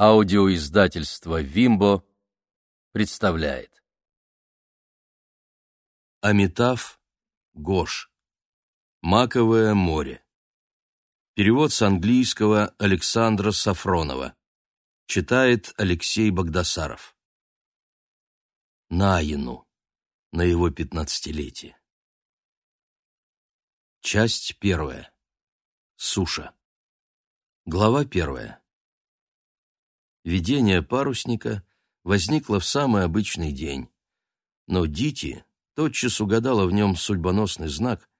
Аудиоиздательство «Вимбо» представляет. Амитав Гош. Маковое море. Перевод с английского Александра Сафронова. Читает Алексей Богдасаров. Наину. На его пятнадцатилетие. Часть первая. Суша. Глава первая. Видение парусника возникло в самый обычный день. Но Дити тотчас угадала в нем судьбоносный знак,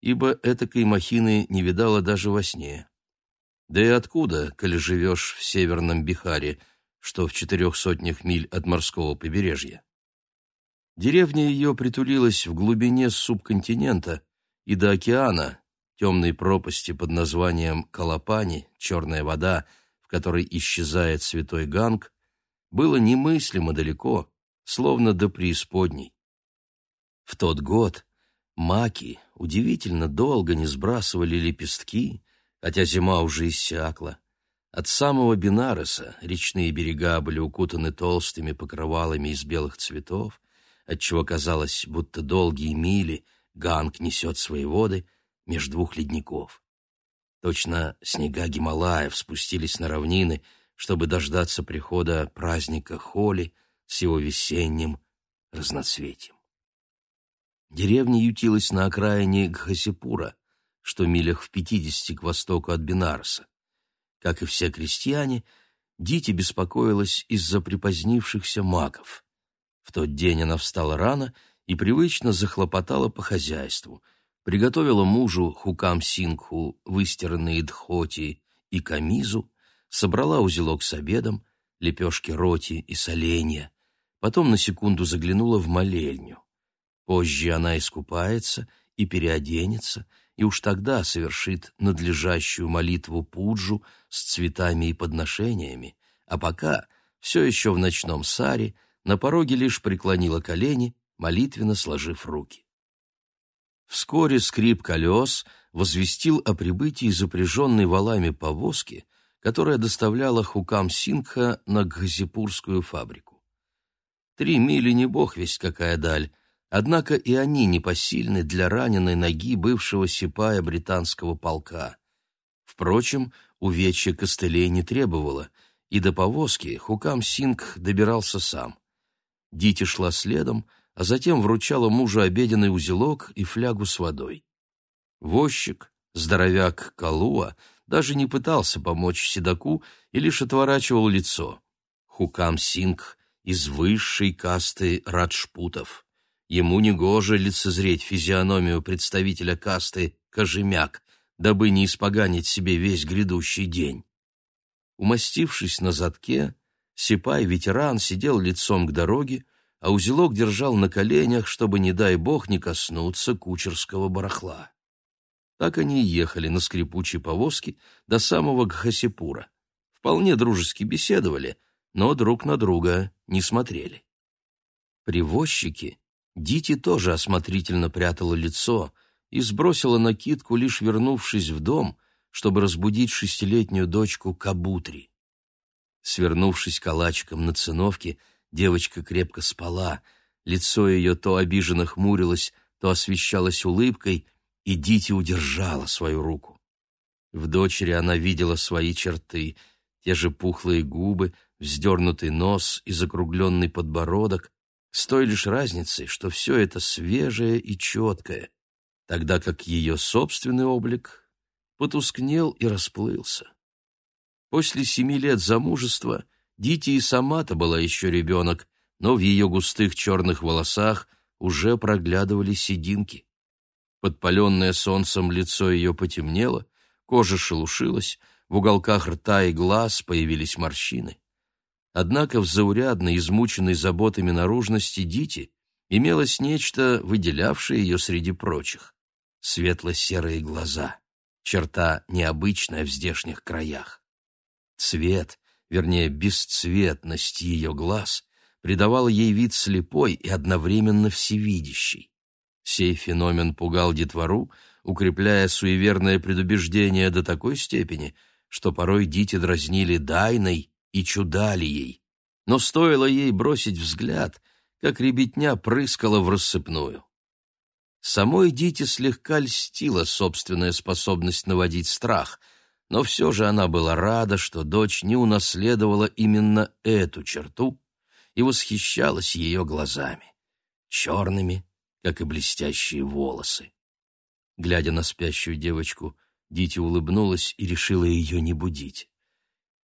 ибо этакой махины не видала даже во сне. Да и откуда, коли живешь в северном Бихаре, что в четырех сотнях миль от морского побережья? Деревня ее притулилась в глубине субконтинента и до океана, темной пропасти под названием Калапани, черная вода — которой исчезает святой Ганг, было немыслимо далеко, словно до преисподней. В тот год маки удивительно долго не сбрасывали лепестки, хотя зима уже иссякла. От самого Бенареса речные берега были укутаны толстыми покрывалами из белых цветов, отчего казалось, будто долгие мили Ганг несет свои воды между двух ледников. Точно снега Гималаев спустились на равнины, чтобы дождаться прихода праздника Холи с его весенним разноцветием. Деревня ютилась на окраине Гхасипура, что милях в пятидесяти к востоку от Бинарса. Как и все крестьяне, Дити беспокоилась из-за припозднившихся маков. В тот день она встала рано и привычно захлопотала по хозяйству — приготовила мужу хукам сингху, выстиранные дхоти и камизу, собрала узелок с обедом, лепешки роти и соленья, потом на секунду заглянула в молельню. Позже она искупается и переоденется, и уж тогда совершит надлежащую молитву пуджу с цветами и подношениями, а пока, все еще в ночном саре, на пороге лишь преклонила колени, молитвенно сложив руки. Вскоре скрип колес возвестил о прибытии запряженной валами повозки, которая доставляла Хукам Сингха на Гхазипурскую фабрику. Три мили не бог весть какая даль, однако и они непосильны для раненой ноги бывшего сипая британского полка. Впрочем, увечья костылей не требовало, и до повозки Хукам Сингх добирался сам. Дити шла следом, а затем вручала мужу обеденный узелок и флягу с водой. Возчик, здоровяк Калуа, даже не пытался помочь седаку и лишь отворачивал лицо. Хукам Сингх из высшей касты раджпутов. Ему негоже лицезреть физиономию представителя касты Кожемяк, дабы не испоганить себе весь грядущий день. Умастившись на задке, Сипай-ветеран сидел лицом к дороге, а узелок держал на коленях, чтобы, не дай бог, не коснуться кучерского барахла. Так они и ехали на скрипучей повозке до самого Гхасипура. Вполне дружески беседовали, но друг на друга не смотрели. Привозчики Дити тоже осмотрительно прятала лицо и сбросила накидку, лишь вернувшись в дом, чтобы разбудить шестилетнюю дочку Кабутри. Свернувшись калачиком на циновке, Девочка крепко спала, лицо ее то обиженно хмурилось, то освещалось улыбкой, и Дити удержала свою руку. В дочери она видела свои черты, те же пухлые губы, вздернутый нос и закругленный подбородок, с той лишь разницей, что все это свежее и четкое, тогда как ее собственный облик потускнел и расплылся. После семи лет замужества Дити и сама-то была еще ребенок, но в ее густых черных волосах уже проглядывали сединки. Подпаленное солнцем лицо ее потемнело, кожа шелушилась, в уголках рта и глаз появились морщины. Однако в заурядной, измученной заботами наружности Дити имелось нечто, выделявшее ее среди прочих. Светло-серые глаза, черта необычная в здешних краях. Цвет, вернее, бесцветность ее глаз придавала ей вид слепой и одновременно всевидящий. Сей феномен пугал детвору, укрепляя суеверное предубеждение до такой степени, что порой дити дразнили Дайной и чудали ей. Но стоило ей бросить взгляд, как ребятня прыскала в рассыпную. Самой Дите слегка льстила собственная способность наводить страх, но все же она была рада, что дочь не унаследовала именно эту черту и восхищалась ее глазами, черными, как и блестящие волосы. Глядя на спящую девочку, Дите улыбнулась и решила ее не будить.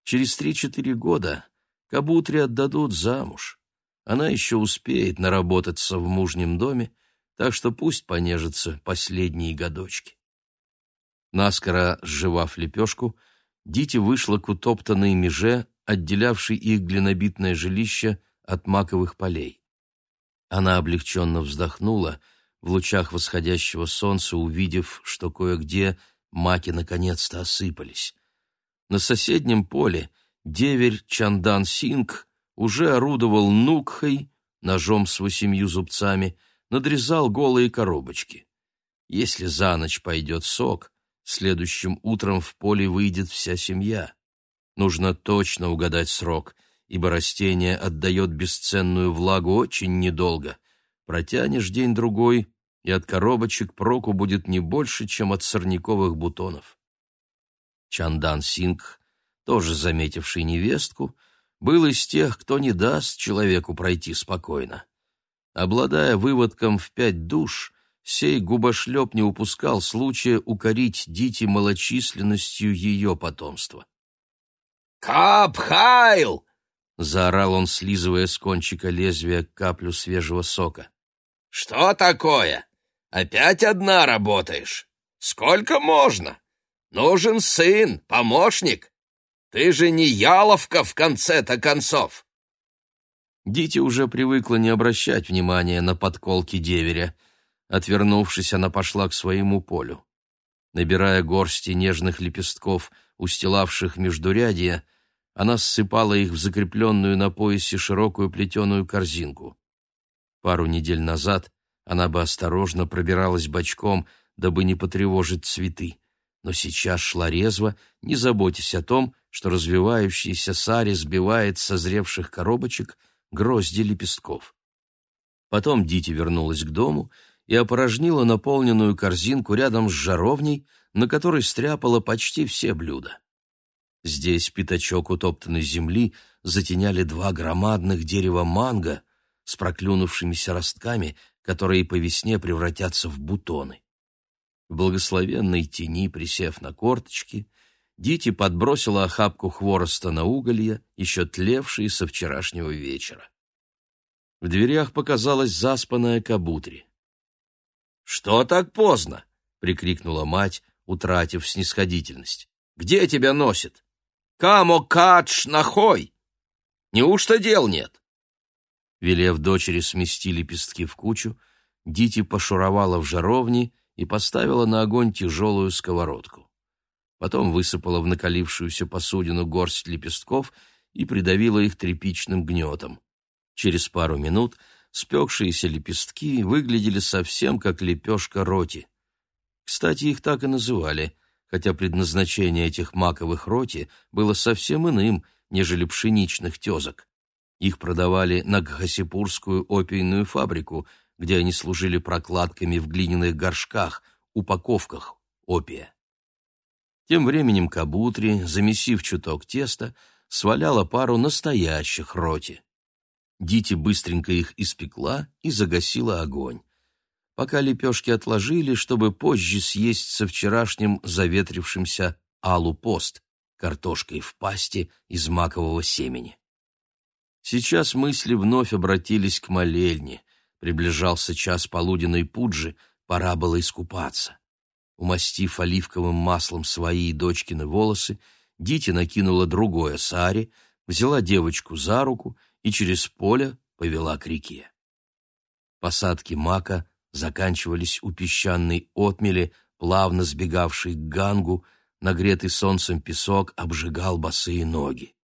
Через три-четыре года Кабутри отдадут замуж. Она еще успеет наработаться в мужнем доме, так что пусть понежатся последние годочки. Наскоро сживав лепешку, Дити вышла к утоптанной меже, отделявшей их глинобитное жилище от маковых полей. Она облегченно вздохнула, в лучах восходящего солнца увидев, что кое-где маки наконец-то осыпались. На соседнем поле деверь Чандан Синг уже орудовал нукхой, ножом с восемью зубцами, надрезал голые коробочки. Если за ночь пойдет сок, следующим утром в поле выйдет вся семья. Нужно точно угадать срок, ибо растение отдает бесценную влагу очень недолго. Протянешь день-другой, и от коробочек проку будет не больше, чем от сорняковых бутонов. Чандан Сингх, тоже заметивший невестку, был из тех, кто не даст человеку пройти спокойно. Обладая выводком в пять душ, сей губошлеп не упускал случая укорить Дити малочисленностью ее потомства. «Капхайл!» — заорал он, слизывая с кончика лезвия каплю свежего сока. «Что такое? Опять одна работаешь? Сколько можно? Нужен сын, помощник. Ты же не яловка в конце-то концов!» Дити уже привыкла не обращать внимания на подколки деверя. Отвернувшись, она пошла к своему полю. Набирая горсти нежных лепестков, устилавших междурядья, она ссыпала их в закрепленную на поясе широкую плетеную корзинку. Пару недель назад она бы осторожно пробиралась бочком, дабы не потревожить цветы, но сейчас шла резво, не заботясь о том, что развивающийся сари сбивает созревших коробочек — грозди лепестков. Потом Дити вернулась к дому и опорожнила наполненную корзинку рядом с жаровней, на которой стряпала почти все блюда. Здесь пятачок утоптанной земли затеняли два громадных дерева манго с проклюнувшимися ростками, которые по весне превратятся в бутоны. В благословенной тени, присев на корточки, Дити подбросила охапку хвороста на уголья, еще тлевшие со вчерашнего вечера. В дверях показалась заспанная Кабутри. «Что так поздно?» — прикрикнула мать, утратив снисходительность. «Где тебя носит? Камо кадж нахой! Неужто дел нет?» Велев дочери смести лепестки в кучу, Дити пошуровала в жаровне и поставила на огонь тяжелую сковородку потом высыпала в накалившуюся посудину горсть лепестков и придавила их тряпичным гнетом. Через пару минут спекшиеся лепестки выглядели совсем как лепешка роти. Кстати, их так и называли, хотя предназначение этих маковых роти было совсем иным, нежели пшеничных тезок. Их продавали на Гхасипурскую опийную фабрику, где они служили прокладками в глиняных горшках, упаковках опия. Тем временем Кабутри, замесив чуток теста, сваляла пару настоящих роти. Дити быстренько их испекла и загасила огонь. Пока лепешки отложили, чтобы позже съесть со вчерашним заветрившимся алу-пост, картошкой в пасте из макового семени. Сейчас мысли вновь обратились к молельне. Приближался час полуденной пуджи, пора было искупаться. Умастив оливковым маслом свои и дочкины волосы, Дити накинула другое сари, взяла девочку за руку и через поле повела к реке. Посадки мака заканчивались у песчаной отмели, плавно сбегавшей к гангу, нагретый солнцем песок обжигал босые ноги.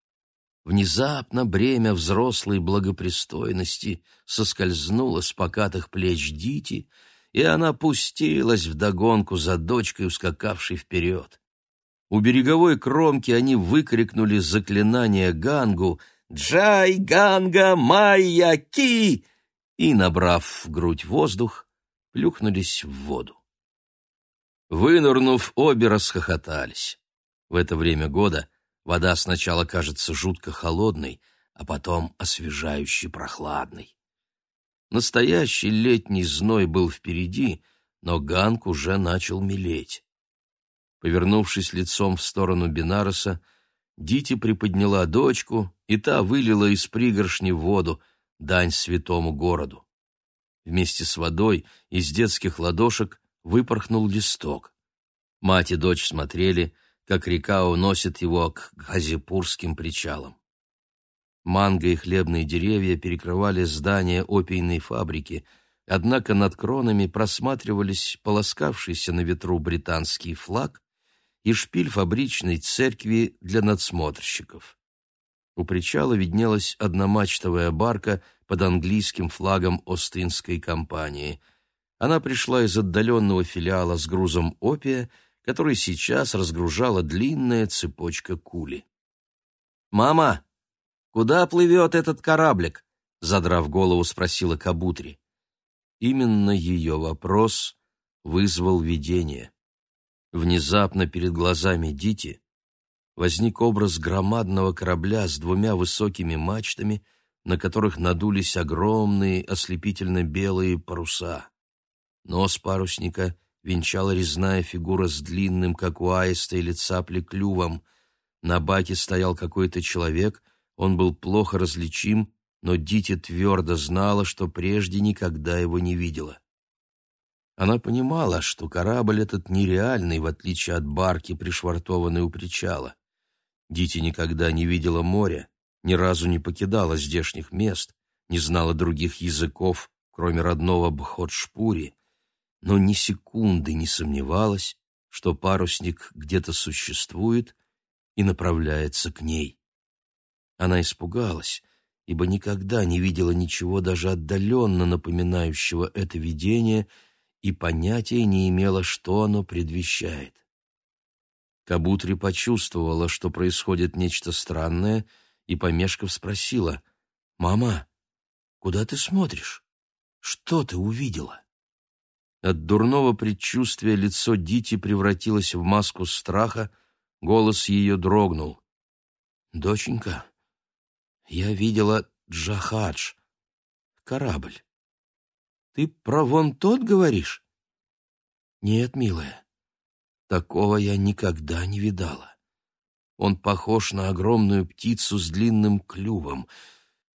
Внезапно бремя взрослой благопристойности соскользнуло с покатых плеч Дити — и она пустилась вдогонку за дочкой, ускакавшей вперед. У береговой кромки они выкрикнули заклинание Гангу «Джай Ганга Майя Ки!» и, набрав в грудь воздух, плюхнулись в воду. Вынырнув, обе расхохотались. В это время года вода сначала кажется жутко холодной, а потом освежающе прохладной. Настоящий летний зной был впереди, но Ганг уже начал мелеть. Повернувшись лицом в сторону Бинароса, Дити приподняла дочку, и та вылила из пригоршни воду, дань святому городу. Вместе с водой из детских ладошек выпорхнул листок. Мать и дочь смотрели, как река уносит его к газипурским причалам. Манго и хлебные деревья перекрывали здание опийной фабрики, однако над кронами просматривались полоскавшийся на ветру британский флаг и шпиль фабричной церкви для надсмотрщиков. У причала виднелась одномачтовая барка под английским флагом Остинской компании. Она пришла из отдаленного филиала с грузом опия, который сейчас разгружала длинная цепочка кули. «Мама, куда плывет этот кораблик?» — задрав голову, спросила Кабутри. Именно ее вопрос вызвал видение. Внезапно перед глазами Дити возник образ громадного корабля с двумя высокими мачтами, на которых надулись огромные ослепительно-белые паруса. Нос парусника венчала резная фигура с длинным, как у аиста или цапли, клювом. На баке стоял какой-то человек, он был плохо различим, но Дити твердо знала, что прежде никогда его не видела. Она понимала, что корабль этот нереальный, в отличие от барки, пришвартованной у причала. Дити никогда не видела моря, ни разу не покидала здешних мест, не знала других языков, кроме родного Бхот-Шпури, но ни секунды не сомневалась, что парусник где-то существует и направляется к ней. Она испугалась, ибо никогда не видела ничего даже отдаленно напоминающего это видение — и понятия не имела, что оно предвещает. Кабутри почувствовала, что происходит нечто странное, и, помешков, спросила, «Мама, куда ты смотришь? Что ты увидела?» От дурного предчувствия лицо Дити превратилось в маску страха, голос ее дрогнул. «Доченька, я видела Джахадж, корабль. Ты про вон тот говоришь? Нет, милая, такого я никогда не видала. Он похож на огромную птицу с длинным клювом.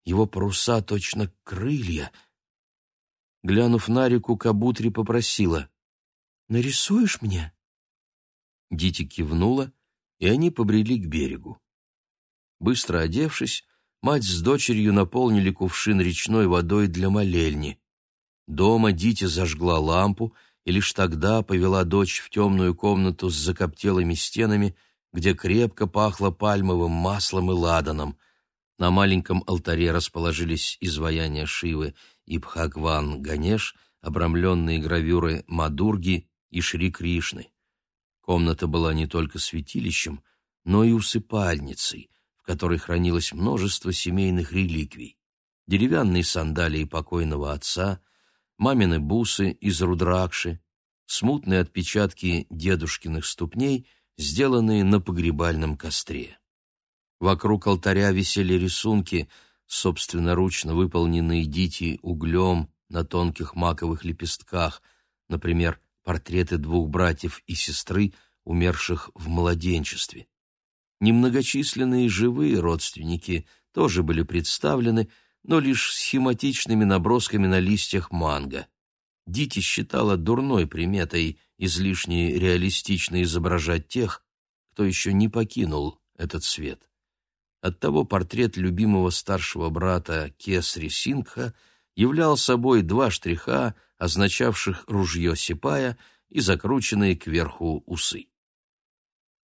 Его паруса точно крылья. Глянув на реку, Кабутри попросила. «Нарисуешь мне?» Дити кивнула, и они побрели к берегу. Быстро одевшись, мать с дочерью наполнили кувшин речной водой для молельни. Дома Дити зажгла лампу и лишь тогда повела дочь в темную комнату с закоптелыми стенами, где крепко пахло пальмовым маслом и ладаном. На маленьком алтаре расположились изваяния Шивы и Бхагван Ганеш, обрамленные гравюры Мадурги и Шри Кришны. Комната была не только святилищем, но и усыпальницей, в которой хранилось множество семейных реликвий. Деревянные сандалии покойного отца — мамины бусы из рудракши, смутные отпечатки дедушкиных ступней, сделанные на погребальном костре. Вокруг алтаря висели рисунки, собственноручно выполненные дити углем на тонких маковых лепестках, например, портреты двух братьев и сестры, умерших в младенчестве. Немногочисленные живые родственники тоже были представлены, но лишь схематичными набросками на листьях манго. Дити считала дурной приметой излишне реалистично изображать тех, кто еще не покинул этот свет. Оттого портрет любимого старшего брата Кесри Сингха являл собой два штриха, означавших ружье Сипая и закрученные кверху усы.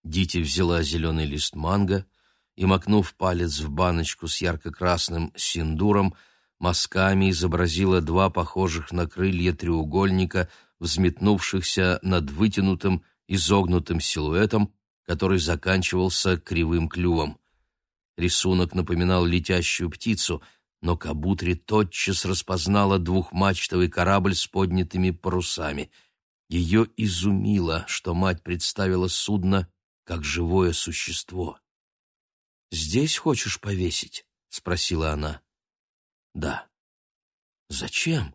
Дити взяла зеленый лист манго, и, макнув палец в баночку с ярко-красным синдуром, мазками изобразила два похожих на крылья треугольника, взметнувшихся над вытянутым, изогнутым силуэтом, который заканчивался кривым клювом. Рисунок напоминал летящую птицу, но Кабутри тотчас распознала двухмачтовый корабль с поднятыми парусами. Ее изумило, что мать представила судно как живое существо. «Здесь хочешь повесить?» — спросила она. «Да». «Зачем?»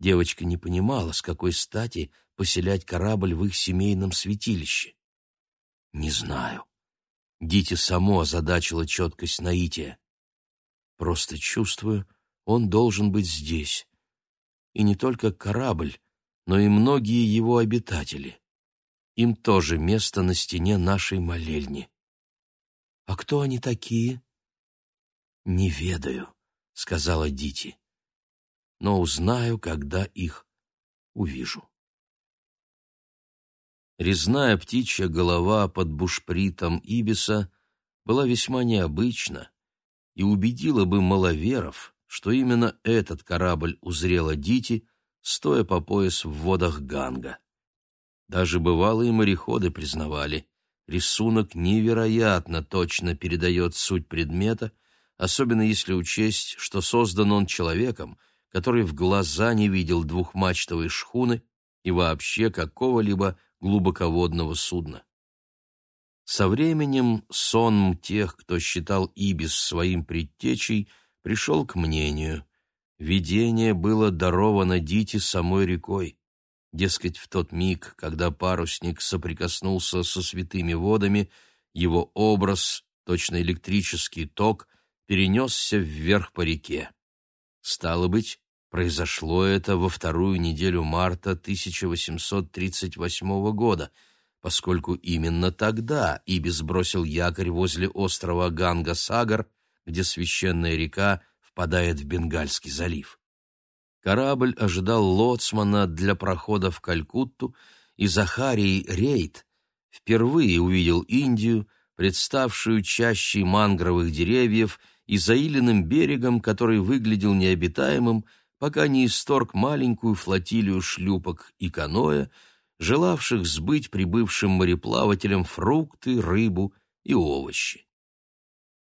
Девочка не понимала, с какой стати поселять корабль в их семейном святилище. «Не знаю». Дити само озадачила четкость наития. «Просто чувствую, он должен быть здесь. И не только корабль, но и многие его обитатели. Им тоже место на стене нашей молельни. А кто они такие? Не ведаю, сказала Дити. Но узнаю, когда их увижу. Резная птичья голова под бушпритом ибиса была весьма необычна и убедила бы маловеров, что именно этот корабль узрела Дити, стоя по пояс в водах Ганга. Даже бывалые мореходы признавали, рисунок невероятно точно передает суть предмета, особенно если учесть, что создан он человеком, который в глаза не видел двухмачтовой шхуны и вообще какого-либо глубоководного судна. Со временем сон тех, кто считал Ибис своим предтечей, пришел к мнению. Видение было даровано Дити самой рекой. Дескать, в тот миг, когда парусник соприкоснулся со святыми водами, его образ, точно электрический ток, перенесся вверх по реке. Стало быть, произошло это во вторую неделю марта 1838 года, поскольку именно тогда Ибис бросил якорь возле острова Ганга-Сагар, где священная река впадает в Бенгальский залив. Корабль ожидал лоцмана для прохода в Калькутту, и Захарий Рейд впервые увидел Индию, представшую чащей мангровых деревьев и заиленным берегом, который выглядел необитаемым, пока не исторг маленькую флотилию шлюпок и каноэ, желавших сбыть прибывшим мореплавателям фрукты, рыбу и овощи.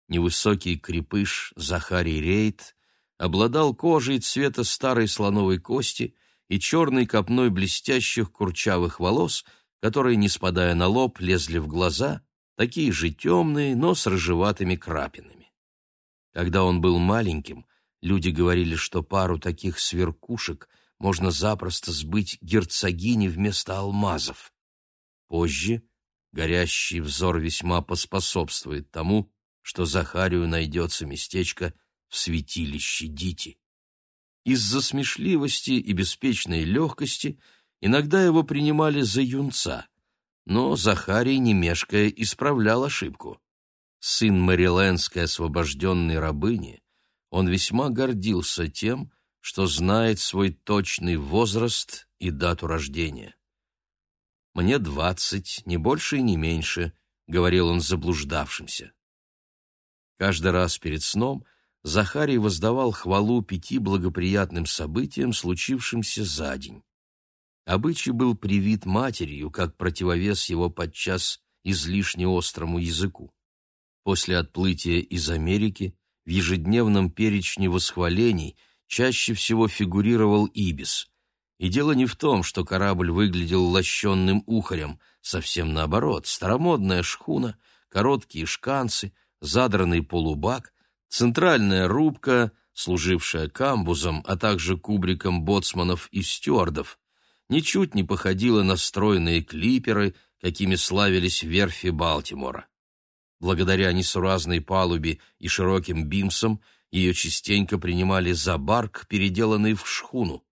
Невысокий крепыш Захарий Рейд обладал кожей цвета старой слоновой кости и черной копной блестящих курчавых волос, которые, не спадая на лоб, лезли в глаза, такие же темные, но с рыжеватыми крапинами. Когда он был маленьким, люди говорили, что пару таких сверкушек можно запросто сбыть герцогине вместо алмазов. Позже горящий взор весьма поспособствует тому, что Захарию найдется местечко в святилище Дити. Из-за смешливости и беспечной легкости иногда его принимали за юнца, но Захарий, не мешкая, исправлял ошибку. Сын Мэрилендской освобожденной рабыни, он весьма гордился тем, что знает свой точный возраст и дату рождения. «Мне двадцать, не больше и не меньше», — говорил он заблуждавшимся. Каждый раз перед сном Захарий воздавал хвалу пяти благоприятным событиям, случившимся за день. Обычай был привит матерью, как противовес его подчас излишне острому языку. После отплытия из Америки в ежедневном перечне восхвалений чаще всего фигурировал Ибис. И дело не в том, что корабль выглядел лощенным ухарем, совсем наоборот, старомодная шхуна, короткие шканцы, задранный полубак, Центральная рубка, служившая камбузом, а также кубриком боцманов и стюардов, ничуть не походила на стройные клиперы, какими славились верфи Балтимора. Благодаря несуразной палубе и широким бимсам ее частенько принимали за барк, переделанный в шхуну.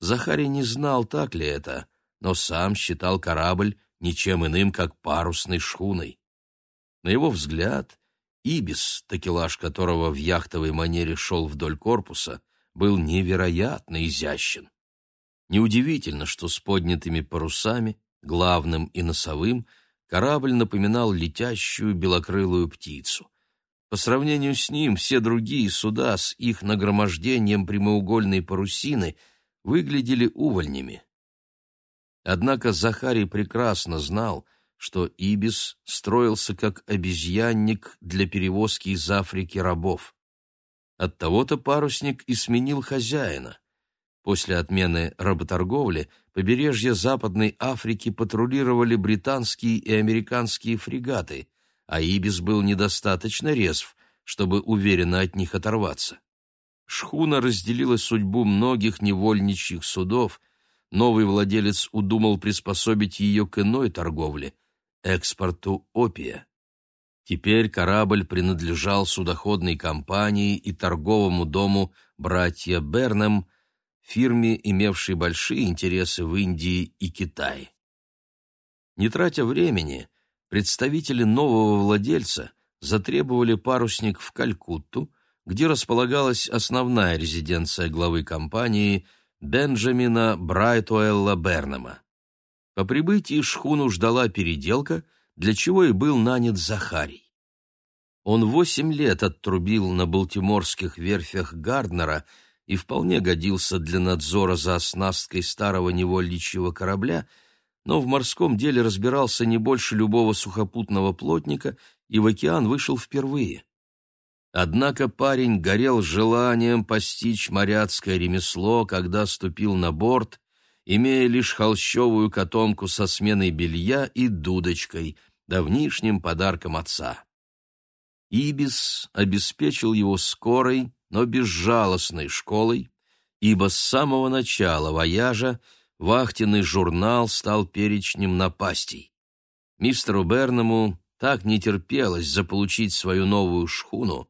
Захарий не знал, так ли это, но сам считал корабль ничем иным, как парусной шхуной. На его взгляд, Ибис, такелаж которого в яхтовой манере шел вдоль корпуса, был невероятно изящен. Неудивительно, что с поднятыми парусами, главным и носовым, корабль напоминал летящую белокрылую птицу. По сравнению с ним все другие суда с их нагромождением прямоугольной парусины выглядели увольнями. Однако Захарий прекрасно знал, что Ибис строился как обезьянник для перевозки из Африки рабов. Оттого-то парусник и сменил хозяина. После отмены работорговли побережье Западной Африки патрулировали британские и американские фрегаты, а Ибис был недостаточно резв, чтобы уверенно от них оторваться. Шхуна разделила судьбу многих невольничьих судов, новый владелец удумал приспособить ее к иной торговле – экспорту опия. Теперь корабль принадлежал судоходной компании и торговому дому «Братья Бернем», фирме, имевшей большие интересы в Индии и Китае. Не тратя времени, представители нового владельца затребовали парусник в Калькутту, где располагалась основная резиденция главы компании Бенджамина Брайтуэлла Бернема. По прибытии шхуну ждала переделка, для чего и был нанят Захарий. Он восемь лет оттрубил на балтиморских верфях Гарднера и вполне годился для надзора за оснасткой старого невольничьего корабля, но в морском деле разбирался не больше любого сухопутного плотника и в океан вышел впервые. Однако парень горел желанием постичь моряцкое ремесло, когда ступил на борт, имея лишь холщовую котомку со сменой белья и дудочкой, давнишним подарком отца. Ибис обеспечил его скорой, но безжалостной школой, ибо с самого начала вояжа вахтенный журнал стал перечнем напастей. Мистеру Берному так не терпелось заполучить свою новую шхуну,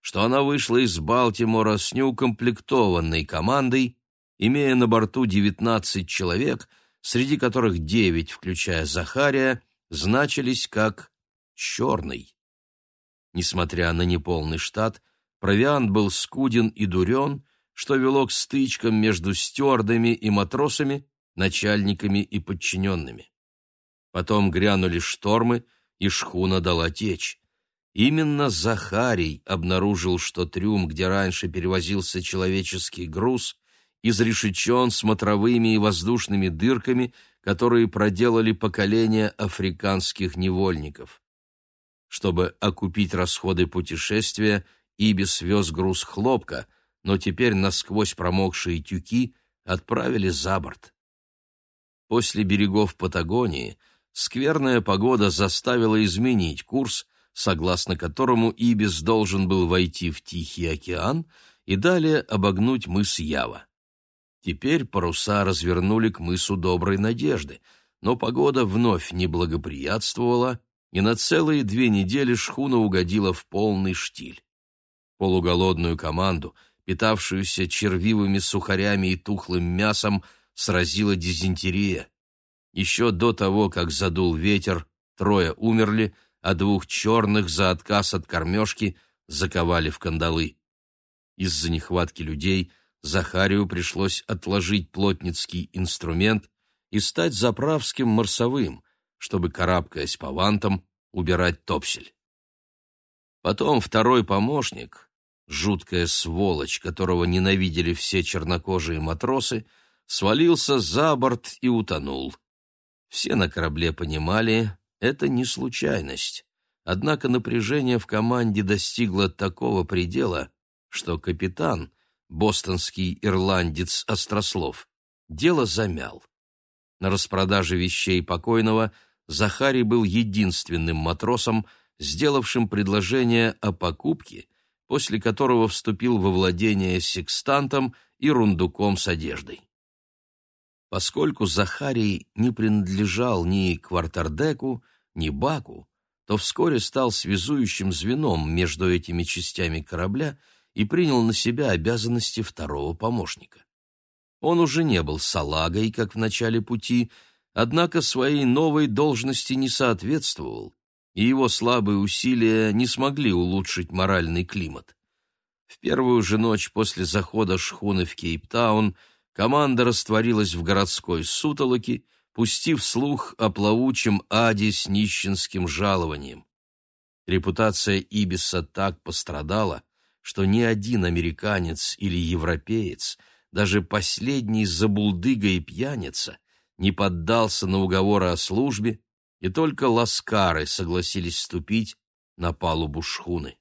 что она вышла из Балтимора с неукомплектованной командой, имея на борту 19 человек, среди которых 9, включая Захария, значились как «черный». Несмотря на неполный штат, провиант был скуден и дурен, что вело к стычкам между стюардами и матросами, начальниками и подчиненными. Потом грянули штормы, и шхуна дала течь. Именно Захарий обнаружил, что трюм, где раньше перевозился человеческий груз, изрешечен смотровыми и воздушными дырками, которые проделали поколения африканских невольников. Чтобы окупить расходы путешествия, Ибис вез груз хлопка, но теперь насквозь промокшие тюки отправили за борт. После берегов Патагонии скверная погода заставила изменить курс, согласно которому Ибис должен был войти в Тихий океан и далее обогнуть мыс Ява. Теперь паруса развернули к мысу Доброй Надежды, но погода вновь не благоприятствовала, и на целые две недели шхуна угодила в полный штиль. Полуголодную команду, питавшуюся червивыми сухарями и тухлым мясом, сразила дизентерия. Еще до того, как задул ветер, трое умерли — а двух черных за отказ от кормежки заковали в кандалы. Из-за нехватки людей Захарию пришлось отложить плотницкий инструмент и стать заправским марсовым, чтобы, карабкаясь по вантам, убирать топсель. Потом второй помощник, жуткая сволочь, которого ненавидели все чернокожие матросы, свалился за борт и утонул. Все на корабле понимали, это не случайность. Однако напряжение в команде достигло такого предела, что капитан, бостонский ирландец Острослов, дело замял. На распродаже вещей покойного Захарий был единственным матросом, сделавшим предложение о покупке, после которого вступил во владение секстантом и рундуком с одеждой. Поскольку Захарий не принадлежал ни Квартардеку, ни Баку, то вскоре стал связующим звеном между этими частями корабля и принял на себя обязанности второго помощника. Он уже не был салагой, как в начале пути, однако своей новой должности не соответствовал, и его слабые усилия не смогли улучшить моральный климат. В первую же ночь после захода шхуны в Кейптаун команда растворилась в городской сутолоке, пустив слух о плавучем аде с нищенским жалованием. Репутация Ибиса так пострадала, что ни один американец или европеец, даже последний забулдыга и пьяница, не поддался на уговоры о службе и только ласкары согласились ступить на палубу шхуны.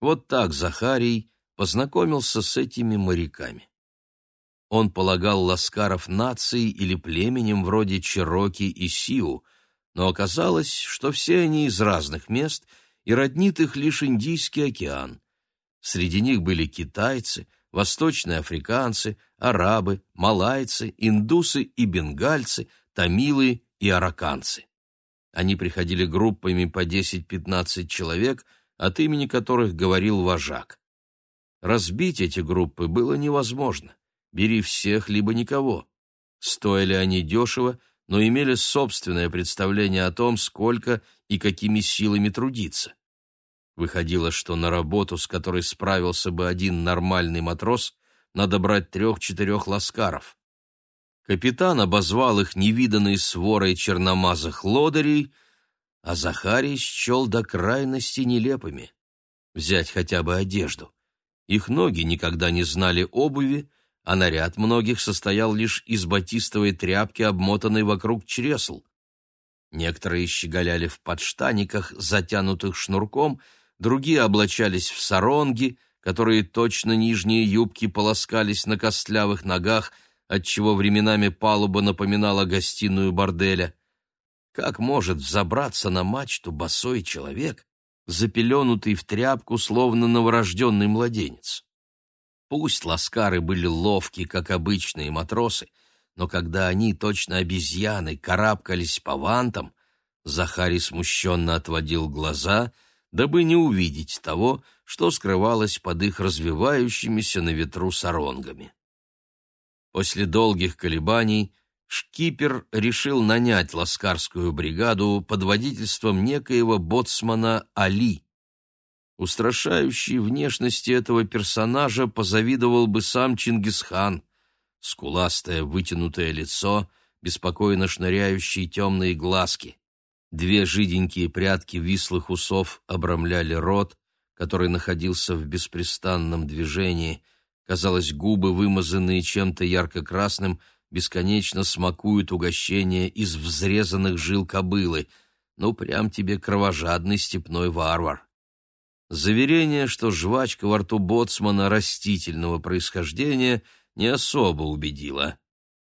Вот так Захарий познакомился с этими моряками. Он полагал ласкаров нацией или племенем вроде Чероки и Сиу, но оказалось, что все они из разных мест, и роднит их лишь Индийский океан. Среди них были китайцы, восточные африканцы, арабы, малайцы, индусы и бенгальцы, тамилы и араканцы. Они приходили группами по 10-15 человек, от имени которых говорил вожак. Разбить эти группы было невозможно. Бери всех, либо никого. Стоили они дешево, но имели собственное представление о том, сколько и какими силами трудиться. Выходило, что на работу, с которой справился бы один нормальный матрос, надо брать трех-четырех ласкаров. Капитан обозвал их невиданной сворой черномазых лодырей, а Захарий счел до крайности нелепыми. Взять хотя бы одежду. Их ноги никогда не знали обуви, а наряд многих состоял лишь из батистовой тряпки, обмотанной вокруг чресл. Некоторые щеголяли в подштаниках, затянутых шнурком, другие облачались в саронги, которые точно нижние юбки полоскались на костлявых ногах, отчего временами палуба напоминала гостиную борделя. Как может взобраться на мачту босой человек, запеленутый в тряпку, словно новорожденный младенец? Пусть ласкары были ловки, как обычные матросы, но когда они, точно обезьяны, карабкались по вантам, Захарий смущенно отводил глаза, дабы не увидеть того, что скрывалось под их развивающимися на ветру саронгами. После долгих колебаний шкипер решил нанять ласкарскую бригаду под водительством некоего боцмана Али, Устрашающей внешности этого персонажа позавидовал бы сам Чингисхан. Скуластое вытянутое лицо, беспокойно шныряющие темные глазки. Две жиденькие прядки вислых усов обрамляли рот, который находился в беспрестанном движении. Казалось, губы, вымазанные чем-то ярко-красным, бесконечно смакуют угощение из взрезанных жил кобылы. Ну, прям тебе кровожадный степной варвар. Заверение, что жвачка во рту боцмана растительного происхождения, не особо убедило.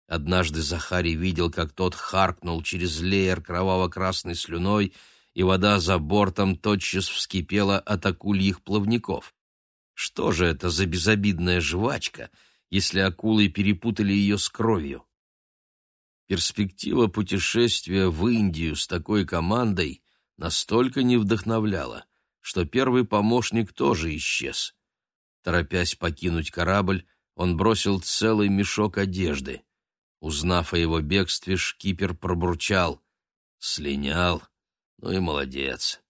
Однажды Захарий видел, как тот харкнул через леер кроваво-красной слюной, и вода за бортом тотчас вскипела от акульих плавников. Что же это за безобидная жвачка, если акулы перепутали ее с кровью? Перспектива путешествия в Индию с такой командой настолько не вдохновляла, что первый помощник тоже исчез. Торопясь покинуть корабль, он бросил целый мешок одежды. Узнав о его бегстве, шкипер пробурчал. «Слинял? Ну и молодец.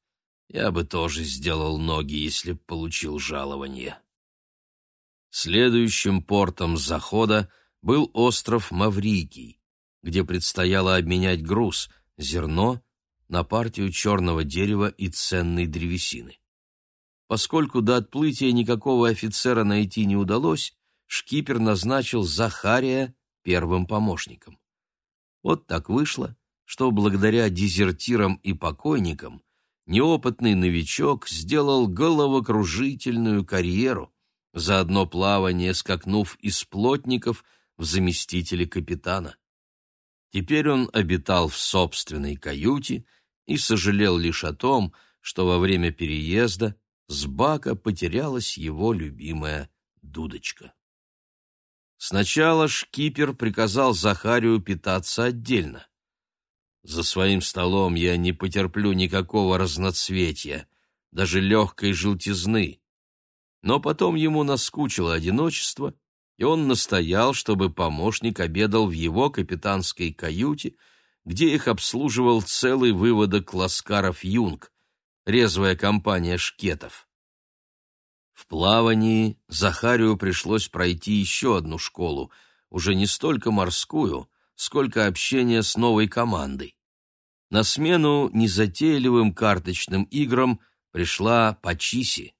Я бы тоже сделал ноги, если б получил жалование». Следующим портом захода был остров Маврикий, где предстояло обменять груз, зерно на партию черного дерева и ценной древесины. Поскольку до отплытия никакого офицера найти не удалось, шкипер назначил Захария первым помощником. Вот так вышло, что благодаря дезертирам и покойникам неопытный новичок сделал головокружительную карьеру, за одно плавание скакнув из плотников в заместители капитана. Теперь он обитал в собственной каюте и сожалел лишь о том, что во время переезда с бака потерялась его любимая дудочка. Сначала шкипер приказал Захарию питаться отдельно. «За своим столом я не потерплю никакого разноцветия, даже легкой желтизны». Но потом ему наскучило одиночество, и он настоял, чтобы помощник обедал в его капитанской каюте, где их обслуживал целый выводок ласкаров юнг, резвая компания шкетов. В плавании Захарию пришлось пройти еще одну школу, уже не столько морскую, сколько общение с новой командой. На смену незатейливым карточным играм пришла Пачиси.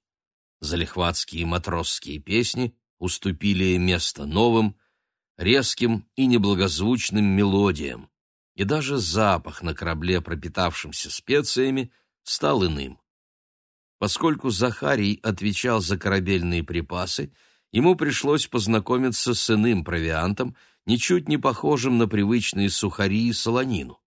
Залихватские матросские песни уступили место новым, резким и неблагозвучным мелодиям и даже запах на корабле, пропитавшемся специями, стал иным. Поскольку Захарий отвечал за корабельные припасы, ему пришлось познакомиться с иным провиантом, ничуть не похожим на привычные сухари и солонину.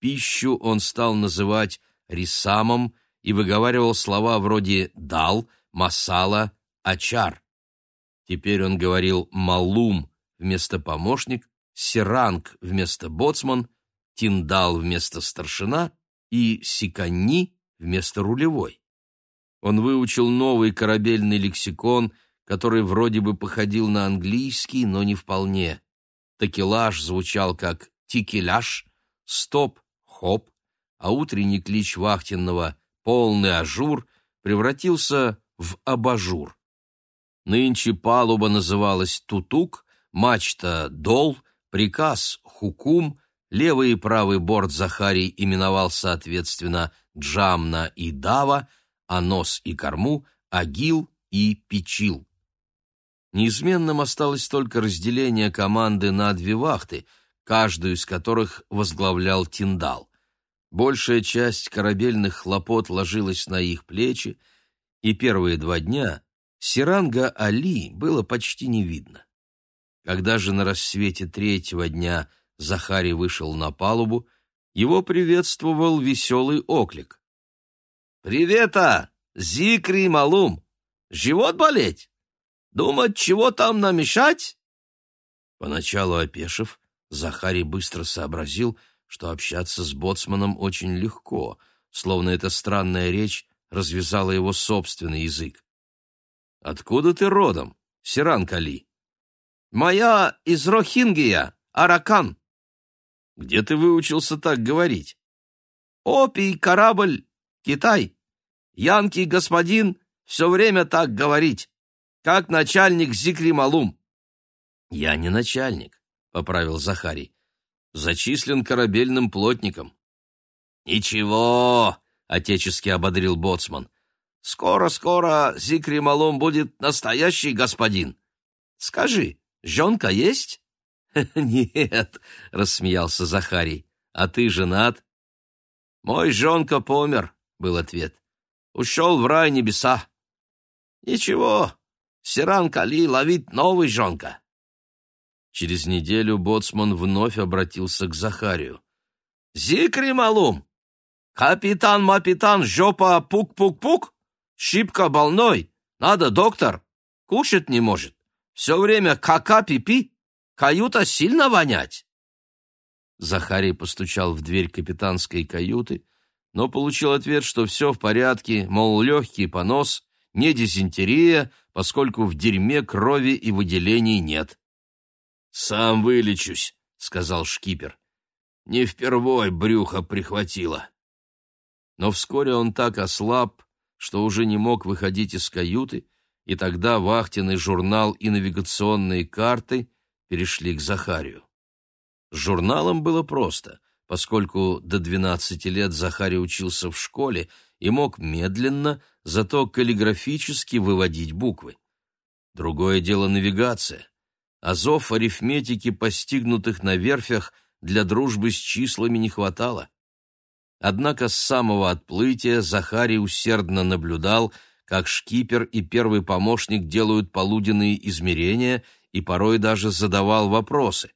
Пищу он стал называть рисамом и выговаривал слова вроде «дал», «масала», «ачар». Теперь он говорил «малум» вместо «помощник», «сиранг» вместо «боцман», «тиндал» вместо «старшина» и «сиканни» вместо «рулевой». Он выучил новый корабельный лексикон, который вроде бы походил на английский, но не вполне. Такелаж звучал как «тикеляж», «стоп», «хоп», а утренний клич вахтенного «полный ажур» превратился в абажур. Нынче палуба называлась «тутук», мачта «дол», приказ «хукум», левый и правый борт Захарий именовал соответственно «джамна» и «дава», а нос и корму Агил и Печил. Неизменным осталось только разделение команды на две вахты, каждую из которых возглавлял Тиндал. Большая часть корабельных хлопот ложилась на их плечи, и первые два дня Сиранга Али было почти не видно. Когда же на рассвете третьего дня Захарий вышел на палубу, его приветствовал веселый оклик. «Привета, Зикри Малум! Живот болеть? Думать, чего там намешать?» Поначалу опешив, Захарий быстро сообразил, что общаться с боцманом очень легко, словно эта странная речь развязала его собственный язык. «Откуда ты родом, Сиран Кали?» «Моя из Рохингия, Аракан». «Где ты выучился так говорить?» «Опий, корабль, Китай. Янки господин все время так говорить, как начальник Зикри Малум. Я не начальник, поправил Захарий. Зачислен корабельным плотником. Ничего, отечески ободрил боцман. Скоро-скоро Зикри Малум будет настоящий господин. Скажи, жонка есть? Нет, рассмеялся Захарий. А ты женат? Мой жонка помер, был ответ. «Ушел в рай небеса». «Ничего, Сиран Кали ловит новый жонка». Через неделю боцман вновь обратился к Захарию. «Зикри малум! Капитан-мапитан, жопа пук-пук-пук! Шибко больной, надо доктор, кушать не может. Все время кака-пипи, каюта сильно вонять». Захарий постучал в дверь капитанской каюты, но получил ответ, что все в порядке, мол, легкий понос, не дизентерия, поскольку в дерьме крови и выделений нет. «Сам вылечусь», — сказал шкипер. «Не впервой брюхо прихватило». Но вскоре он так ослаб, что уже не мог выходить из каюты, и тогда вахтенный журнал и навигационные карты перешли к Захарию. С журналом было просто — поскольку до 12 лет Захарий учился в школе и мог медленно, зато каллиграфически выводить буквы. Другое дело навигация. Азов арифметики, постигнутых на верфях, для дружбы с числами не хватало. Однако с самого отплытия Захарий усердно наблюдал, как шкипер и первый помощник делают полуденные измерения и порой даже задавал вопросы.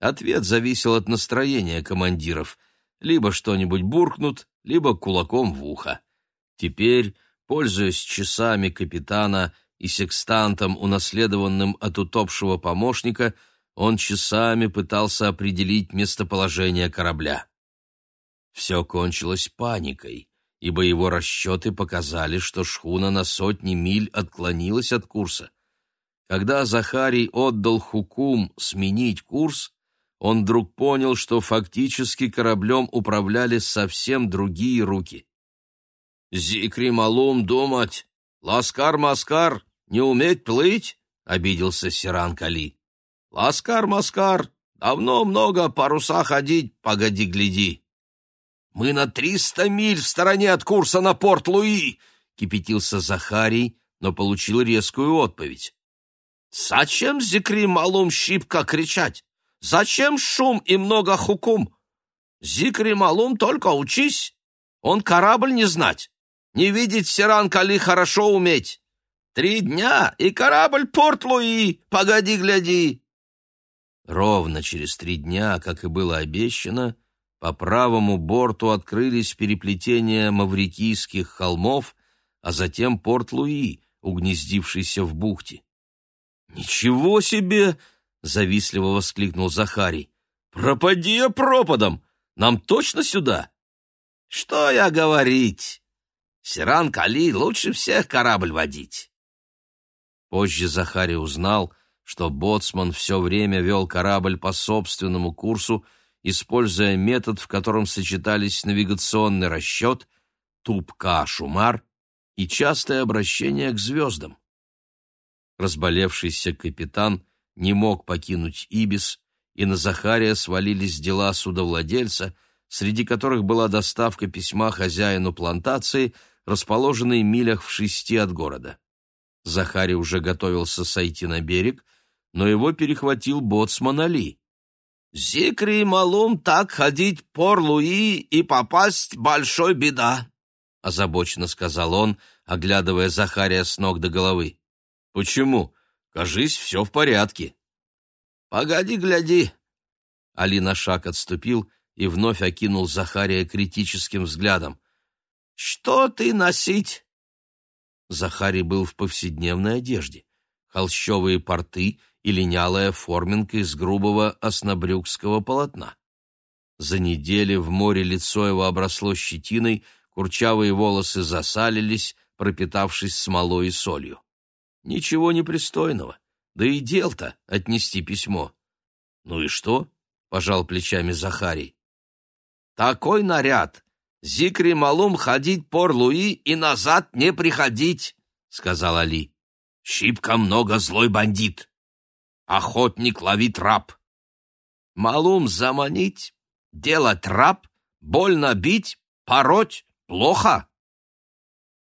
Ответ зависел от настроения командиров. Либо что-нибудь буркнут, либо кулаком в ухо. Теперь, пользуясь часами капитана и секстантом, унаследованным от утопшего помощника, он часами пытался определить местоположение корабля. Все кончилось паникой, ибо его расчеты показали, что шхуна на сотни миль отклонилась от курса. Когда Захарий отдал хукум сменить курс, он вдруг понял, что фактически кораблем управляли совсем другие руки. «Зикри малум думать, ласкар-маскар, не уметь плыть?» — обиделся Сиран Кали. «Ласкар-маскар, давно много паруса ходить, погоди-гляди». «Мы на триста миль в стороне от курса на порт Луи!» — кипятился Захарий, но получил резкую отповедь. «Зачем Зикри малум щипка кричать? Зачем шум и много хукум? Зикри Малум только учись. Он корабль не знать. Не видеть Сиран Кали хорошо уметь. Три дня, и корабль Порт-Луи, погоди, гляди. Ровно через три дня, как и было обещано, по правому борту открылись переплетения Маврикийских холмов, а затем Порт-Луи, угнездившийся в бухте. «Ничего себе!» — завистливо воскликнул Захарий. «Пропади я пропадом! Нам точно сюда?» «Что я говорить? Сиран Кали лучше всех корабль водить». Позже Захарий узнал, что боцман все время вел корабль по собственному курсу, используя метод, в котором сочетались навигационный расчет, тупка-шумар и частое обращение к звездам. Разболевшийся капитан не мог покинуть Ибис, и на Захария свалились дела судовладельца, среди которых была доставка письма хозяину плантации, расположенной милях в шести от города. Захарий уже готовился сойти на берег, но его перехватил боцман Али. «Зикри малум так ходить пор Луи и попасть большой беда», — озабоченно сказал он, оглядывая Захария с ног до головы. «Почему? Кажись, все в порядке». «Погоди, гляди!» Али на шаг отступил и вновь окинул Захария критическим взглядом. «Что ты носить?» Захарий был в повседневной одежде. Холщовые порты и линялая форменка из грубого оснобрюкского полотна. За неделю в море лицо его обросло щетиной, курчавые волосы засалились, пропитавшись смолой и солью. Ничего непристойного. Да и дел-то отнести письмо. Ну и что? Пожал плечами Захарий. Такой наряд. Зикри Малум ходить пор Луи и назад не приходить, сказал Али. Щипка много злой бандит. Охотник ловит раб. Малум заманить, делать раб, больно бить, пороть плохо.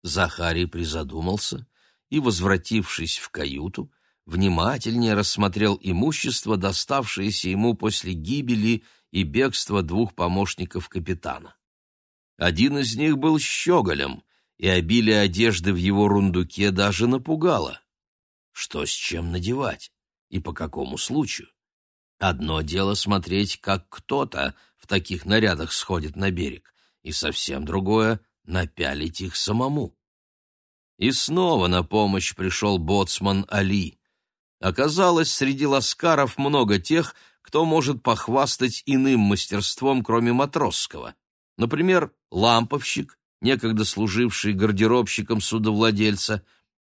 Захарий призадумался и, возвратившись в каюту, внимательнее рассмотрел имущество, доставшееся ему после гибели и бегства двух помощников капитана. Один из них был щеголем, и обилие одежды в его рундуке даже напугало. Что с чем надевать и по какому случаю? Одно дело смотреть, как кто-то в таких нарядах сходит на берег, и совсем другое — напялить их самому. И снова на помощь пришел боцман Али. Оказалось, среди ласкаров много тех, кто может похвастать иным мастерством, кроме матросского. Например, ламповщик, некогда служивший гардеробщиком судовладельца,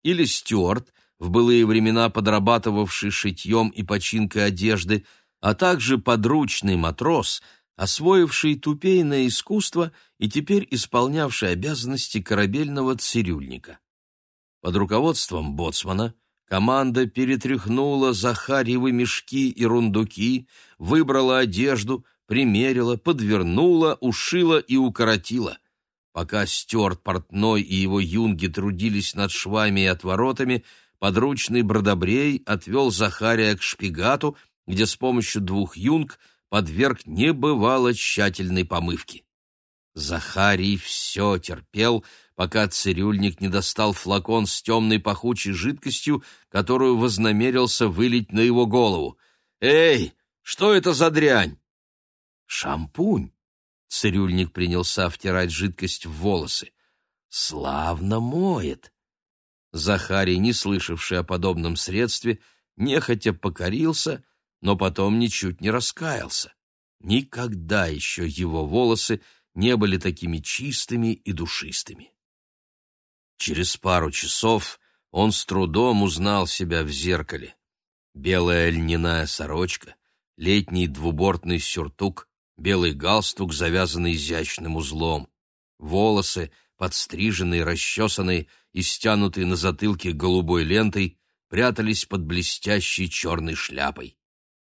или стюарт, в былые времена подрабатывавший шитьем и починкой одежды, а также подручный матрос, освоивший тупейное искусство и теперь исполнявший обязанности корабельного цирюльника. Под руководством боцмана команда перетряхнула Захарьевы мешки и рундуки, выбрала одежду, примерила, подвернула, ушила и укоротила. Пока Стюарт Портной и его юнги трудились над швами и отворотами, подручный Бродобрей отвел Захария к шпигату, где с помощью двух юнг подверг небывало тщательной помывке. Захарий все терпел, пока цирюльник не достал флакон с темной пахучей жидкостью, которую вознамерился вылить на его голову. «Эй, что это за дрянь?» «Шампунь!» — цирюльник принялся втирать жидкость в волосы. «Славно моет!» Захарий, не слышавший о подобном средстве, нехотя покорился, но потом ничуть не раскаялся. Никогда еще его волосы не были такими чистыми и душистыми. Через пару часов он с трудом узнал себя в зеркале. Белая льняная сорочка, летний двубортный сюртук, белый галстук, завязанный изящным узлом, волосы, подстриженные, расчесанные и стянутые на затылке голубой лентой, прятались под блестящей черной шляпой.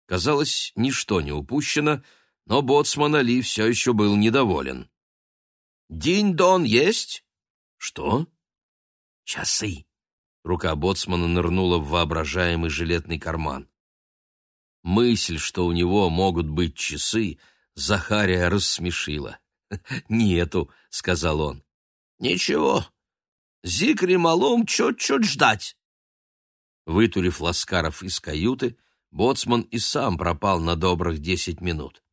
Казалось, ничто не упущено, но боцман Али все еще был недоволен. «Динь-дон есть?» «Что?» «Часы!» Рука боцмана нырнула в воображаемый жилетный карман. Мысль, что у него могут быть часы, Захария рассмешила. «Нету», — сказал он. «Ничего, Зикри Малум чуть-чуть ждать». Вытурив Ласкаров из каюты, боцман и сам пропал на добрых десять минут.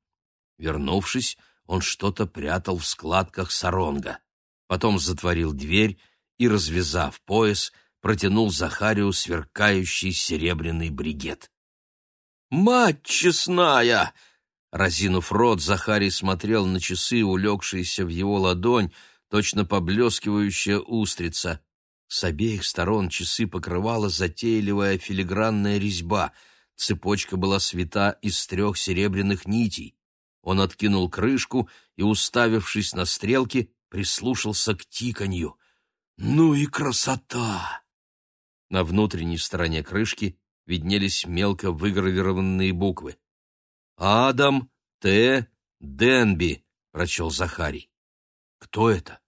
Вернувшись, он что-то прятал в складках саронга. Потом затворил дверь и, развязав пояс, протянул Захарию сверкающий серебряный бригет. «Мать честная!» Разинув рот, Захарий смотрел на часы, улегшиеся в его ладонь, точно поблескивающая устрица. С обеих сторон часы покрывала затейливая филигранная резьба. Цепочка была свита из трех серебряных нитей. Он откинул крышку и, уставившись на стрелки, прислушался к тиканью. «Ну и красота!» На внутренней стороне крышки виднелись мелко выгравированные буквы. «Адам Т. Денби», — прочел Захарий. «Кто это?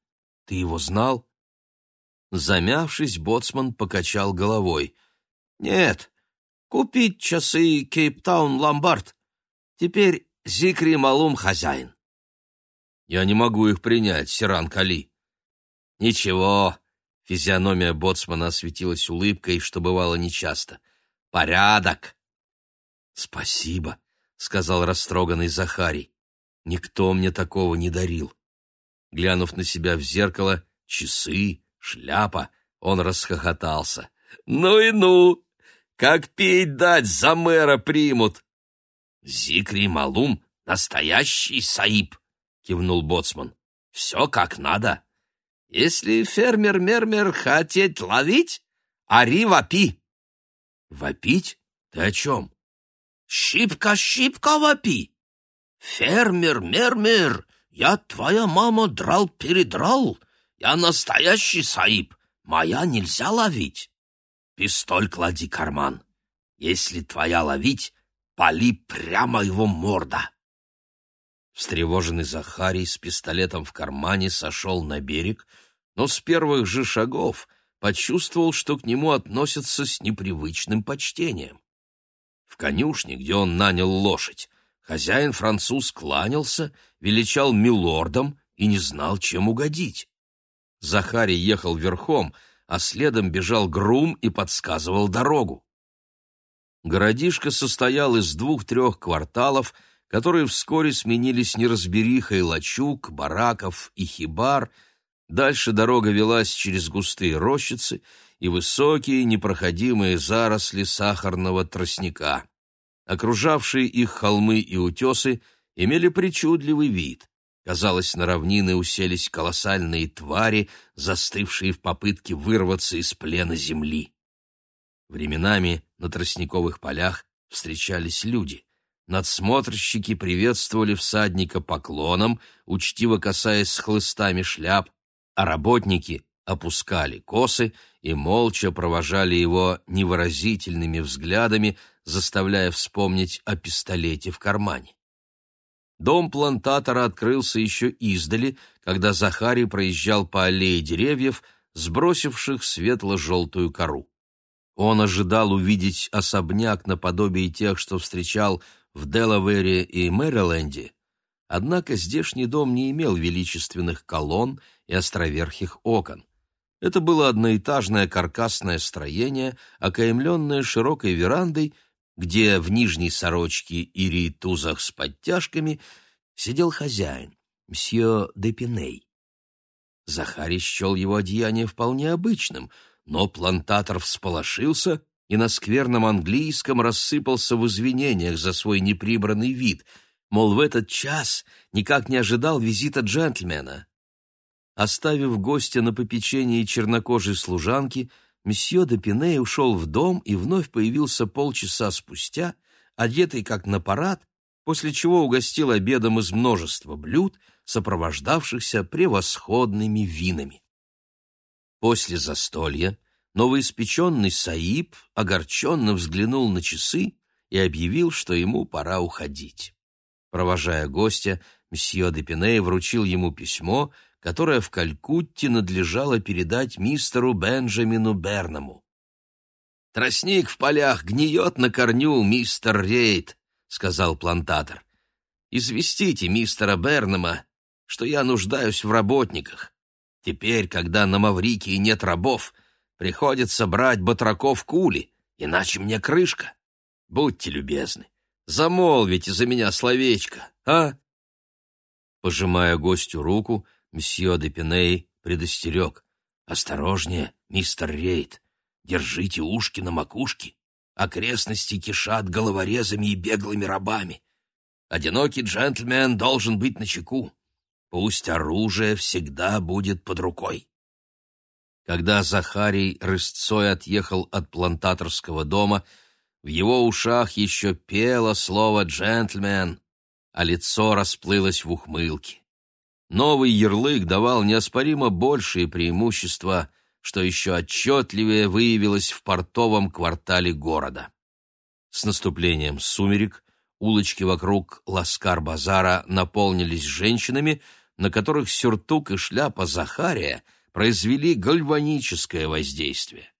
Ты его знал?» Замявшись, боцман покачал головой. «Нет, купить часы Кейптаун Ломбард. Теперь Зикри Малум хозяин». «Я не могу их принять, Сиран Кали». «Ничего», — физиономия боцмана осветилась улыбкой, что бывало нечасто. «Порядок». «Спасибо», — сказал растроганный Захарий. «Никто мне такого не дарил». Глянув на себя в зеркало, часы, шляпа, он расхохотался. «Ну и ну! Как пить дать, за мэра примут!» «Зикри Малум — настоящий саиб!» — кивнул боцман. «Все как надо. Если фермер-мермер хотеть ловить, ари вопи!» «Вопить? Ты о чем?» «Щипка-щипка вопи! Фермер-мермер, я твоя мама драл-передрал, я настоящий саиб, моя нельзя ловить. Пистоль клади карман. Если твоя ловить, пали прямо его морда». Встревоженный Захарий с пистолетом в кармане сошел на берег, но с первых же шагов почувствовал, что к нему относятся с непривычным почтением. В конюшне, где он нанял лошадь, хозяин француз кланялся, величал милордом и не знал, чем угодить. Захарий ехал верхом, а следом бежал грум и подсказывал дорогу. Городишко состоял из двух-трех кварталов, которые вскоре сменились неразберихой лачуг, бараков и хибар. Дальше дорога велась через густые рощицы, и высокие непроходимые заросли сахарного тростника. Окружавшие их холмы и утесы имели причудливый вид. Казалось, на равнины уселись колоссальные твари, застывшие в попытке вырваться из плена земли. Временами на тростниковых полях встречались люди. Надсмотрщики приветствовали всадника поклоном, учтиво касаясь хлыстами шляп, а работники опускали косы и молча провожали его невыразительными взглядами, заставляя вспомнить о пистолете в кармане. Дом плантатора открылся еще издали, когда Захарий проезжал по аллее деревьев, сбросивших светло-желтую кору. Он ожидал увидеть особняк наподобие тех, что встречал в Делавере и Мэриленде, однако здешний дом не имел величественных колонн и островерхих окон. Это было одноэтажное каркасное строение, окаймленное широкой верандой, где в нижней сорочке и рейтузах с подтяжками сидел хозяин, мсье Депиней. Захарий счел его одеяние вполне обычным, но плантатор всполошился и на скверном английском рассыпался в извинениях за свой неприбранный вид, мол, в этот час никак не ожидал визита джентльмена. Оставив гостя на попечении чернокожей служанки, месье де Пиней ушел в дом и вновь появился полчаса спустя, одетый как на парад, после чего угостил обедом из множества блюд, сопровождавшихся превосходными винами. После застолья новоиспеченный Саиб огорченно взглянул на часы и объявил, что ему пора уходить. Провожая гостя, месье де вручил ему письмо — которое в Калькутте надлежало передать мистеру Бенджамину Бернаму. «Тростник в полях гниет на корню, мистер Рейд», — сказал плантатор. Известите мистера Бернема, что я нуждаюсь в работниках. Теперь, когда на Маврикии нет рабов, приходится брать батраков кули, иначе мне крышка. Будьте любезны, замолвите за меня словечко, а?» Пожимая гостю руку, мсье де Пиней предостерег. «Осторожнее, мистер Рейд, держите ушки на макушке. Окрестности кишат головорезами и беглыми рабами. Одинокий джентльмен должен быть начеку. Пусть оружие всегда будет под рукой». Когда Захарий рысцой отъехал от плантаторского дома, в его ушах еще пело слово «джентльмен», а лицо расплылось в ухмылке. Новый ярлык давал неоспоримо большие преимущества, что еще отчетливее выявилось в портовом квартале города. С наступлением сумерек улочки вокруг Ласкар-базара наполнились женщинами, на которых сюртук и шляпа Захария произвели гальваническое воздействие.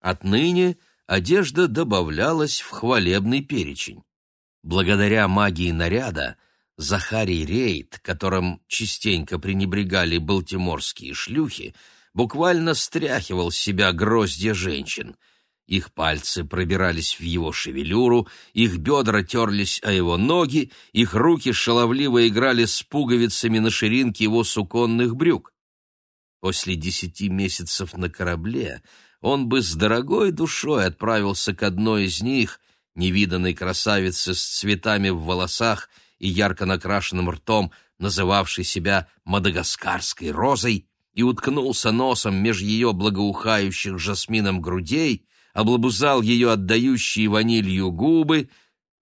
Отныне одежда добавлялась в хвалебный перечень. Благодаря магии наряда Захарий Рейд, которым частенько пренебрегали балтиморские шлюхи, буквально стряхивал с себя гроздья женщин. Их пальцы пробирались в его шевелюру, их бедра терлись о его ноги, их руки шаловливо играли с пуговицами на ширинке его суконных брюк. После десяти месяцев на корабле он бы с дорогой душой отправился к одной из них, невиданной красавице с цветами в волосах и ярко накрашенным ртом, называвшей себя мадагаскарской розой, и уткнулся носом меж ее благоухающих жасмином грудей, облобузал ее отдающие ванилью губы,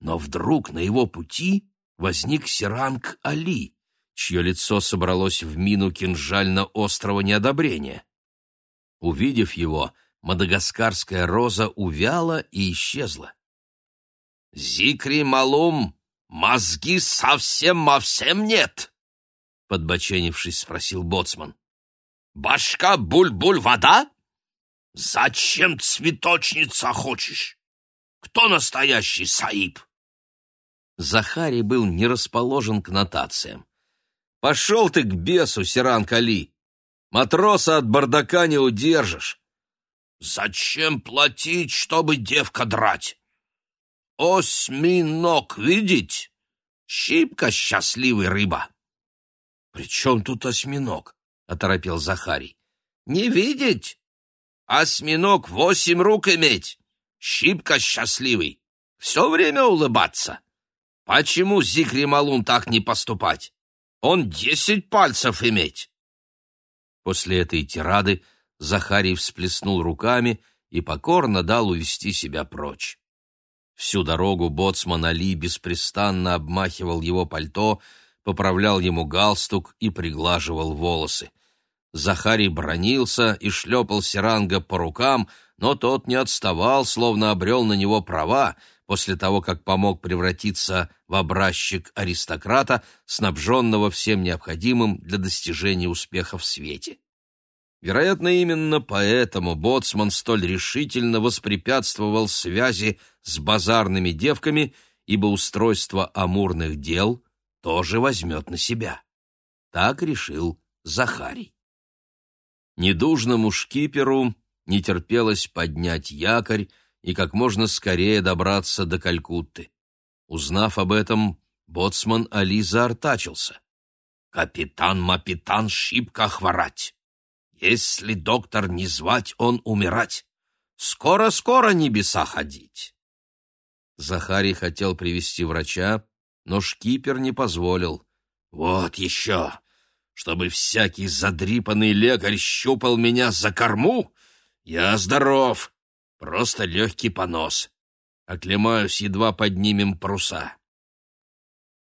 но вдруг на его пути возник Сиранг Али, чье лицо собралось в мину кинжально-острого неодобрения. Увидев его, мадагаскарская роза увяла и исчезла. «Зикри Малум «Мозги совсем-мовсем нет?» — подбоченившись, спросил боцман. «Башка буль-буль вода? Зачем цветочница хочешь? Кто настоящий Саиб?» Захарий был не расположен к нотациям. «Пошел ты к бесу, Сиран Кали! Матроса от бардака не удержишь!» «Зачем платить, чтобы девка драть? Осьминог видеть? Щипка счастливый рыба. — При чем тут осьминог? — оторопел Захарий. — Не видеть? Осьминог восемь рук иметь. Щипка счастливый. Все время улыбаться. Почему Зикри Малун так не поступать? Он десять пальцев иметь. После этой тирады Захарий всплеснул руками и покорно дал увести себя прочь. Всю дорогу боцман Али беспрестанно обмахивал его пальто, поправлял ему галстук и приглаживал волосы. Захарий бронился и шлепал Сиранга по рукам, но тот не отставал, словно обрел на него права, после того, как помог превратиться в образчик аристократа, снабженного всем необходимым для достижения успеха в свете. Вероятно, именно поэтому боцман столь решительно воспрепятствовал связи с базарными девками, ибо устройство амурных дел тоже возьмет на себя. Так решил Захарий. Недужному шкиперу не терпелось поднять якорь и как можно скорее добраться до Калькутты. Узнав об этом, боцман Али заортачился. «Капитан Мапитан шибко хворать. Если доктор не звать, он умирать. Скоро-скоро небеса ходить. Захарий хотел привести врача, но шкипер не позволил. «Вот еще! Чтобы всякий задрипанный лекарь щупал меня за корму? Я здоров! Просто легкий понос. Оклемаюсь, едва поднимем паруса».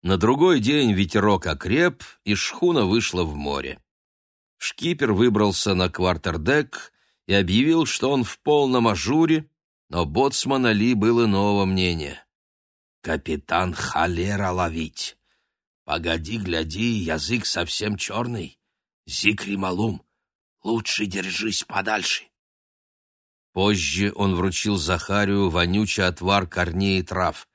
На другой день ветерок окреп, и шхуна вышла в море. Шкипер выбрался на квартердек и объявил, что он в полном ажуре, но боцман Али было иного мнения. «Капитан холера ловить! Погоди, гляди, язык совсем черный. Зикри малум, лучше держись подальше». Позже он вручил Захарию вонючий отвар корней и трав.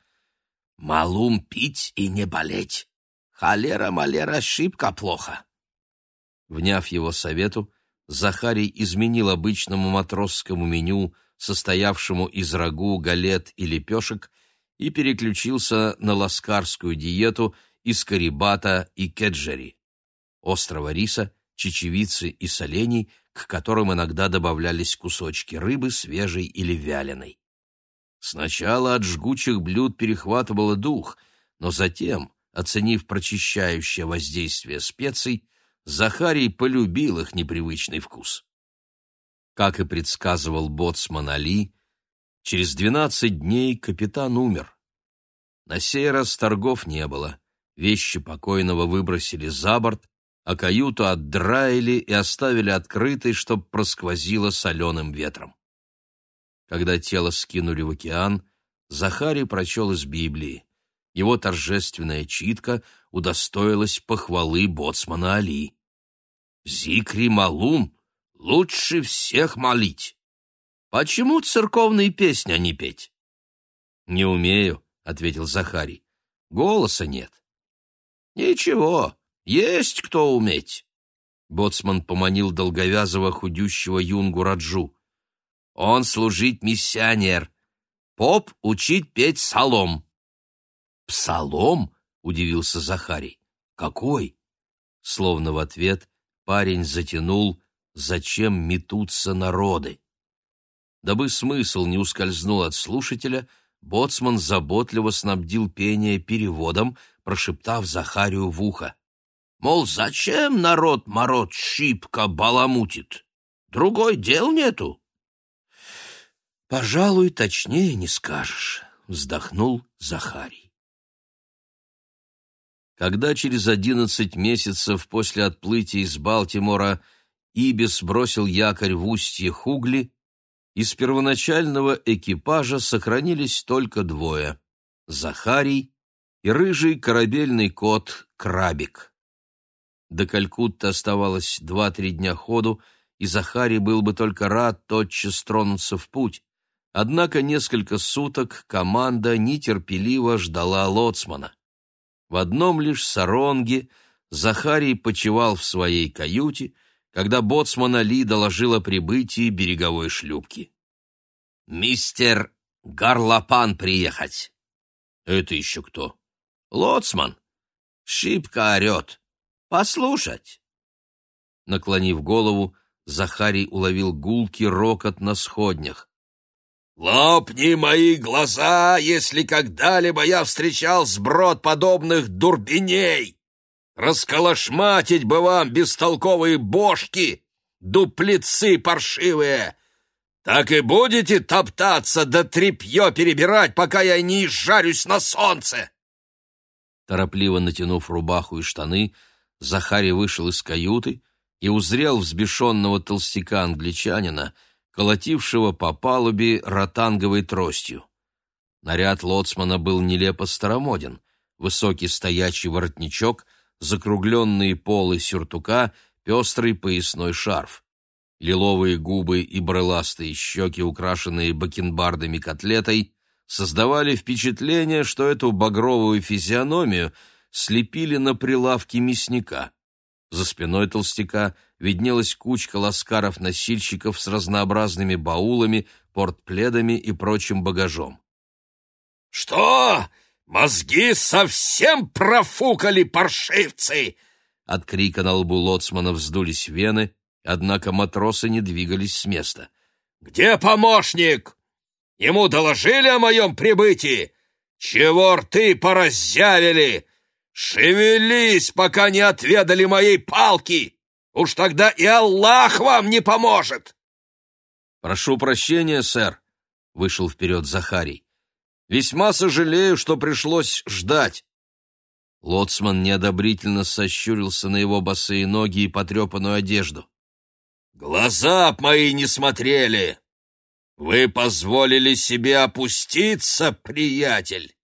Малум пить и не болеть. Холера-малера шибко плохо. Вняв его совету, Захарий изменил обычному матросскому меню, состоявшему из рагу, галет и лепешек, и переключился на ласкарскую диету из карибата и кеджери, острого риса, чечевицы и солений, к которым иногда добавлялись кусочки рыбы, свежей или вяленой. Сначала от жгучих блюд перехватывало дух, но затем, оценив прочищающее воздействие специй, Захарий полюбил их непривычный вкус. Как и предсказывал боцман Али, через двенадцать дней капитан умер. На сей раз торгов не было, вещи покойного выбросили за борт, а каюту отдраили и оставили открытой, чтоб просквозило соленым ветром. Когда тело скинули в океан, Захарий прочел из Библии. Его торжественная читка удостоилась похвалы боцмана Али. Зикри Малум лучше всех молить. Почему церковные песни а не петь? Не умею, ответил Захарий. Голоса нет. Ничего, есть кто уметь. Боцман поманил долговязого худющего юнгу Раджу. Он служить миссионер. Поп учить петь псалом. Псалом? удивился Захарий. Какой? Словно в ответ парень затянул «Зачем метутся народы?». Дабы смысл не ускользнул от слушателя, боцман заботливо снабдил пение переводом, прошептав Захарию в ухо. Мол, зачем народ морот шибко баламутит? Другой дел нету. Пожалуй, точнее не скажешь, вздохнул Захарий. Когда через одиннадцать месяцев после отплытия из Балтимора Ибис бросил якорь в устье Хугли, из первоначального экипажа сохранились только двое — Захарий и рыжий корабельный кот Крабик. До Калькутты оставалось два-три дня ходу, и Захарий был бы только рад тотчас тронуться в путь. Однако несколько суток команда нетерпеливо ждала лоцмана. В одном лишь саронге Захарий почевал в своей каюте, когда боцман Али доложил о прибытии береговой шлюпки. «Мистер Гарлопан приехать!» «Это еще кто?» «Лоцман. Шибко орет. Послушать!» Наклонив голову, Захарий уловил гулкий рокот на сходнях. Лопни мои глаза, если когда-либо я встречал сброд подобных дурбиней! Расколошматить бы вам бестолковые бошки, дуплицы паршивые! Так и будете топтаться да тряпье перебирать, пока я не изжарюсь на солнце!» Торопливо натянув рубаху и штаны, Захарий вышел из каюты и узрел взбешенного толстяка-англичанина — колотившего по палубе ротанговой тростью. Наряд лоцмана был нелепо старомоден. Высокий стоячий воротничок, закругленные полы сюртука, пестрый поясной шарф. Лиловые губы и брыластые щеки, украшенные бакенбардами котлетой, создавали впечатление, что эту багровую физиономию слепили на прилавке мясника. За спиной толстяка виднелась кучка ласкаров-носильщиков с разнообразными баулами, портпледами и прочим багажом. «Что? Мозги совсем профукали, паршивцы!» От крика на лбу лоцмана вздулись вены, однако матросы не двигались с места. «Где помощник? Ему доложили о моем прибытии? Чего рты пораззявили? Шевелись, пока не отведали моей палки!» Уж тогда и Аллах вам не поможет!» «Прошу прощения, сэр», — вышел вперед Захарий. «Весьма сожалею, что пришлось ждать». Лоцман неодобрительно сощурился на его босые ноги и потрепанную одежду. «Глаза б мои не смотрели! Вы позволили себе опуститься, приятель!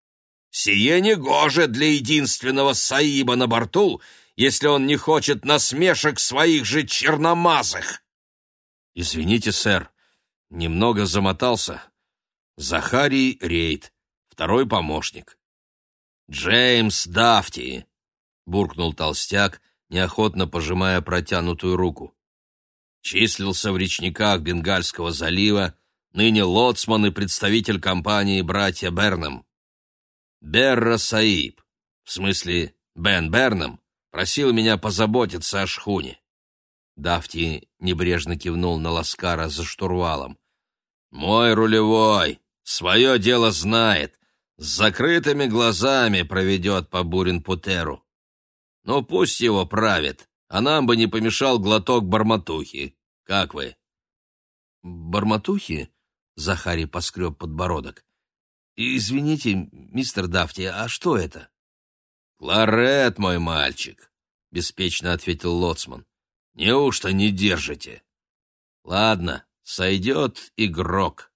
Сие не гоже для единственного Саиба на борту если он не хочет насмешек своих же черномазых. Извините, сэр, немного замотался. Захарий Рейд, второй помощник. Джеймс Дафти, буркнул толстяк, неохотно пожимая протянутую руку. Числился в речниках Бенгальского залива, ныне лоцман и представитель компании «Братья Бернам». Берра Саиб, в смысле Бен Бернам, просил меня позаботиться о шхуне. Дафти небрежно кивнул на Ласкара за штурвалом. «Мой рулевой свое дело знает, с закрытыми глазами проведет по Бурин-Путеру. Ну, пусть его правит, а нам бы не помешал глоток барматухи. Как вы?» «Барматухи?» — Захарий поскреб подбородок. «Извините, мистер Дафти, а что это?» «Кларет, мой мальчик», — беспечно ответил Лоцман. «Неужто не держите?» «Ладно, сойдет игрок».